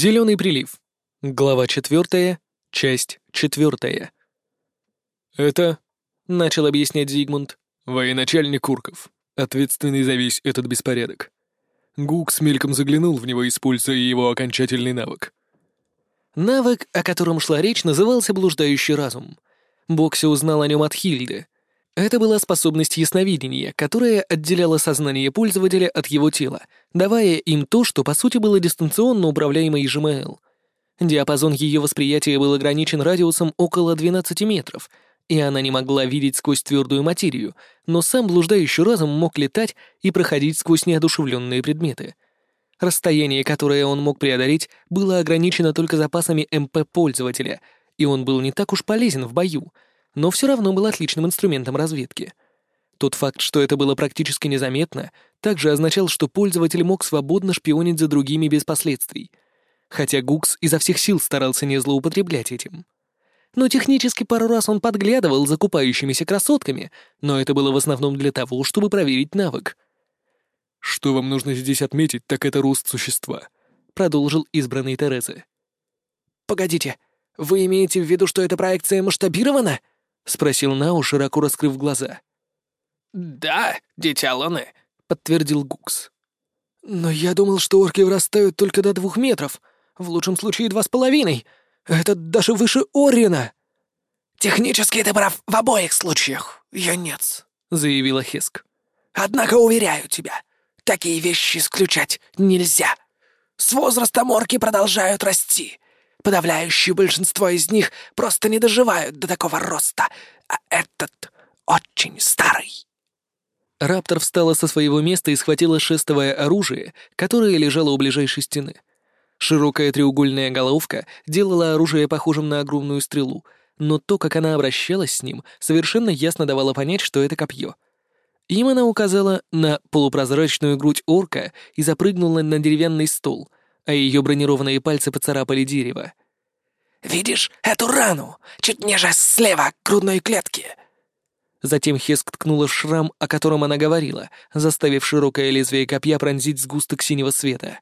Зеленый прилив. Глава четвертая, часть четвертая. «Это...» — начал объяснять Зигмунд. «Военачальник Курков, ответственный за весь этот беспорядок. Гук мельком заглянул в него, используя его окончательный навык. Навык, о котором шла речь, назывался «блуждающий разум». Бокси узнал о нем от Хильды. Это была способность ясновидения, которая отделяла сознание пользователя от его тела, давая им то, что по сути было дистанционно управляемой ЖМЛ. Диапазон ее восприятия был ограничен радиусом около 12 метров, и она не могла видеть сквозь твердую материю, но сам блуждающий разум мог летать и проходить сквозь неодушевленные предметы. Расстояние, которое он мог преодолеть, было ограничено только запасами МП пользователя, и он был не так уж полезен в бою — но все равно был отличным инструментом разведки. Тот факт, что это было практически незаметно, также означал, что пользователь мог свободно шпионить за другими без последствий. Хотя Гукс изо всех сил старался не злоупотреблять этим. Но технически пару раз он подглядывал за купающимися красотками, но это было в основном для того, чтобы проверить навык. «Что вам нужно здесь отметить, так это рост существа», — продолжил избранный Терезы. «Погодите, вы имеете в виду, что эта проекция масштабирована?» — спросил Нау, широко раскрыв глаза. «Да, дитя Луны», — подтвердил Гукс. «Но я думал, что орки вырастают только до двух метров, в лучшем случае два с половиной. Это даже выше Орина!» «Технически ты прав в обоих случаях, юнец», — заявила Хиск. «Однако, уверяю тебя, такие вещи исключать нельзя. С возрастом орки продолжают расти, Подавляющее большинство из них просто не доживают до такого роста, а этот очень старый». Раптор встала со своего места и схватила шестовое оружие, которое лежало у ближайшей стены. Широкая треугольная головка делала оружие похожим на огромную стрелу, но то, как она обращалась с ним, совершенно ясно давало понять, что это копье. Им она указала на полупрозрачную грудь орка и запрыгнула на деревянный стол — а ее бронированные пальцы поцарапали дерево. «Видишь эту рану? Чуть ниже слева грудной клетки!» Затем Хеск ткнула в шрам, о котором она говорила, заставив широкое лезвие копья пронзить сгусток синего света.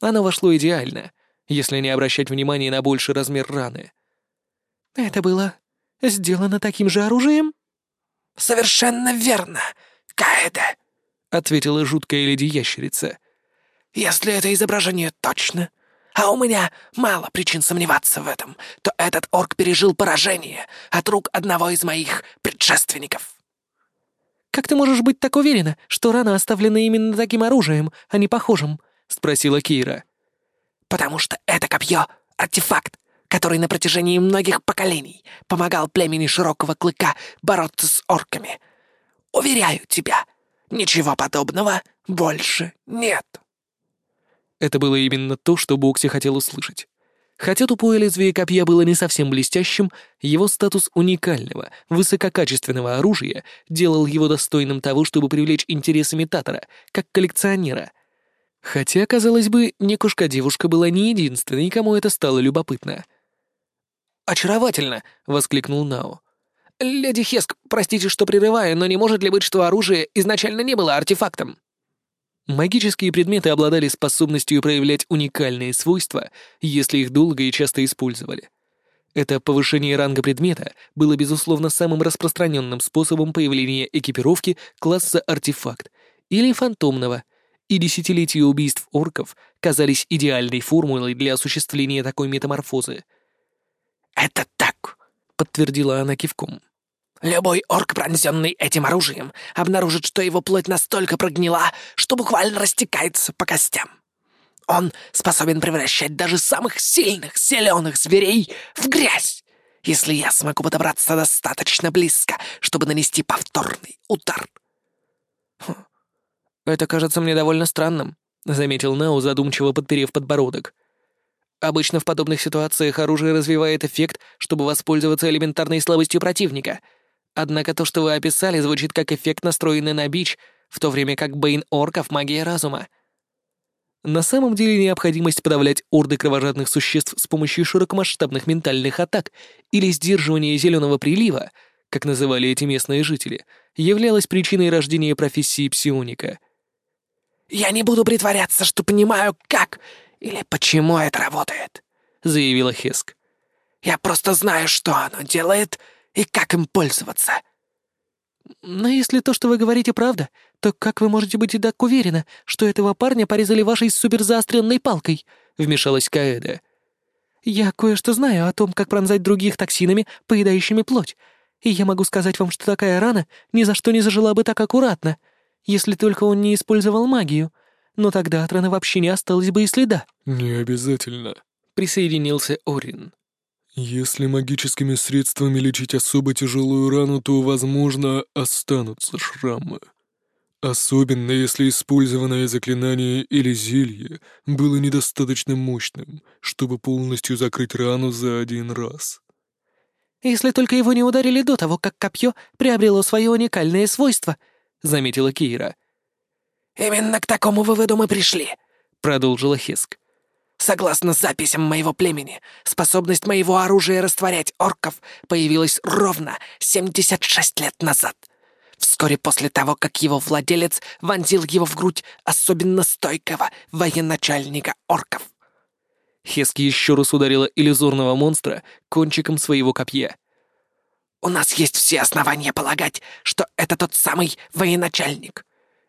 Оно вошло идеально, если не обращать внимания на больший размер раны. «Это было сделано таким же оружием?» «Совершенно верно, Каэда», — ответила жуткая леди-ящерица. Если это изображение точно, а у меня мало причин сомневаться в этом, то этот орк пережил поражение от рук одного из моих предшественников. «Как ты можешь быть так уверена, что рана оставлена именно таким оружием, а не похожим?» — спросила Кира. «Потому что это копье — артефакт, который на протяжении многих поколений помогал племени Широкого Клыка бороться с орками. Уверяю тебя, ничего подобного больше нет». Это было именно то, что Бокси хотел услышать. Хотя тупое лезвие копья было не совсем блестящим, его статус уникального, высококачественного оружия делал его достойным того, чтобы привлечь интерес имитатора, как коллекционера. Хотя, казалось бы, Некушка-девушка была не единственной, кому это стало любопытно. «Очаровательно!» — воскликнул Нао. «Леди Хеск, простите, что прерываю, но не может ли быть, что оружие изначально не было артефактом?» Магические предметы обладали способностью проявлять уникальные свойства, если их долго и часто использовали. Это повышение ранга предмета было, безусловно, самым распространенным способом появления экипировки класса артефакт или фантомного, и десятилетия убийств орков казались идеальной формулой для осуществления такой метаморфозы. «Это так», — подтвердила она кивком. Любой орк, пронзенный этим оружием, обнаружит, что его плоть настолько прогнила, что буквально растекается по костям. Он способен превращать даже самых сильных, зеленых зверей в грязь, если я смогу подобраться достаточно близко, чтобы нанести повторный удар. Хм. «Это кажется мне довольно странным», — заметил Нау, задумчиво подперев подбородок. «Обычно в подобных ситуациях оружие развивает эффект, чтобы воспользоваться элементарной слабостью противника — Однако то, что вы описали, звучит как эффект, настроенный на бич, в то время как Бэйн орков — магия разума. На самом деле необходимость подавлять орды кровожадных существ с помощью широкомасштабных ментальных атак или сдерживания зеленого прилива, как называли эти местные жители, являлась причиной рождения профессии псионика. «Я не буду притворяться, что понимаю, как или почему это работает», — заявила Хиск. «Я просто знаю, что оно делает и как им пользоваться». «Но если то, что вы говорите, правда, то как вы можете быть и так уверены, что этого парня порезали вашей суперзаостренной палкой?» — вмешалась Каэда. «Я кое-что знаю о том, как пронзать других токсинами, поедающими плоть, и я могу сказать вам, что такая рана ни за что не зажила бы так аккуратно, если только он не использовал магию, но тогда от раны вообще не осталось бы и следа». «Не обязательно», — присоединился Орин. Если магическими средствами лечить особо тяжелую рану, то, возможно, останутся шрамы. Особенно если использованное заклинание или зелье было недостаточно мощным, чтобы полностью закрыть рану за один раз. «Если только его не ударили до того, как копье приобрело свое уникальное свойство», — заметила Кейра. «Именно к такому выводу мы пришли», — продолжила Хиск. Согласно записям моего племени, способность моего оружия растворять орков появилась ровно 76 лет назад. Вскоре после того, как его владелец вонзил его в грудь особенно стойкого военачальника орков. Хески еще раз ударила иллюзорного монстра кончиком своего копья. «У нас есть все основания полагать, что это тот самый военачальник.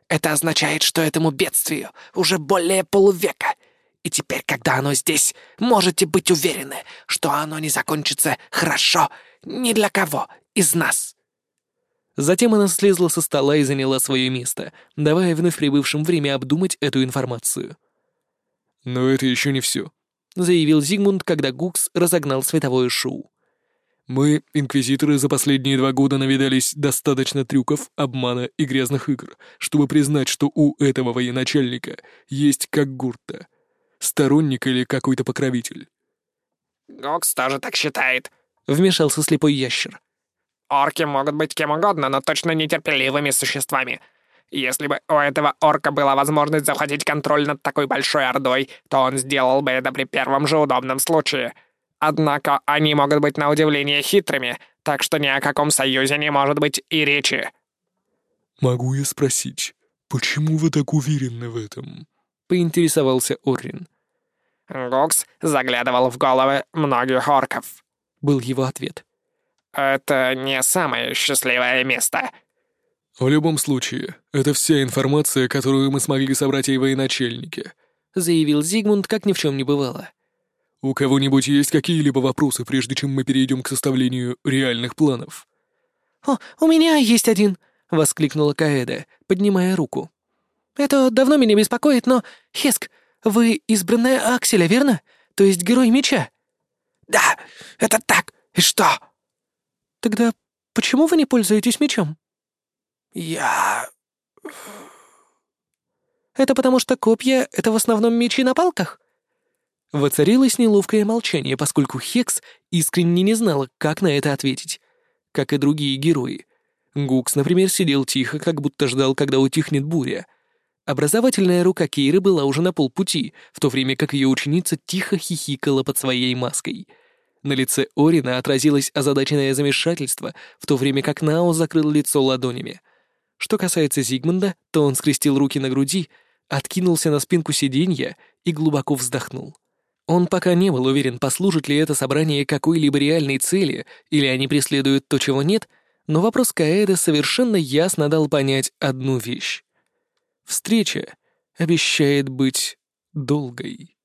Это означает, что этому бедствию уже более полувека — и теперь, когда оно здесь, можете быть уверены, что оно не закончится хорошо ни для кого из нас». Затем она слезла со стола и заняла свое место, давая вновь прибывшим время обдумать эту информацию. «Но это еще не все», — заявил Зигмунд, когда Гукс разогнал световое шоу. «Мы, инквизиторы, за последние два года навидались достаточно трюков, обмана и грязных игр, чтобы признать, что у этого военачальника есть как гурта — Сторонник или какой-то покровитель?» «Гокс тоже так считает», — вмешался слепой ящер. «Орки могут быть кем угодно, но точно нетерпеливыми существами. Если бы у этого орка была возможность захватить контроль над такой большой ордой, то он сделал бы это при первом же удобном случае. Однако они могут быть на удивление хитрыми, так что ни о каком союзе не может быть и речи». «Могу я спросить, почему вы так уверены в этом?» — поинтересовался Оррин. «Гокс заглядывал в головы многих орков», — был его ответ. «Это не самое счастливое место». «В любом случае, это вся информация, которую мы смогли собрать о военачальнике», — заявил Зигмунд, как ни в чем не бывало. «У кого-нибудь есть какие-либо вопросы, прежде чем мы перейдем к составлению реальных планов?» «О, у меня есть один», — воскликнула Каэда, поднимая руку. «Это давно меня беспокоит, но, Хеск, вы избранная Акселя, верно? То есть герой меча?» «Да, это так. И что?» «Тогда почему вы не пользуетесь мечом?» «Я...» «Это потому что копья — это в основном мечи на палках?» Воцарилось неловкое молчание, поскольку Хекс искренне не знала, как на это ответить. Как и другие герои. Гукс, например, сидел тихо, как будто ждал, когда утихнет буря — Образовательная рука Кейры была уже на полпути, в то время как ее ученица тихо хихикала под своей маской. На лице Орина отразилось озадаченное замешательство, в то время как Нао закрыл лицо ладонями. Что касается Зигмунда, то он скрестил руки на груди, откинулся на спинку сиденья и глубоко вздохнул. Он пока не был уверен, послужит ли это собрание какой-либо реальной цели, или они преследуют то, чего нет, но вопрос Каэда совершенно ясно дал понять одну вещь. Встреча обещает быть долгой.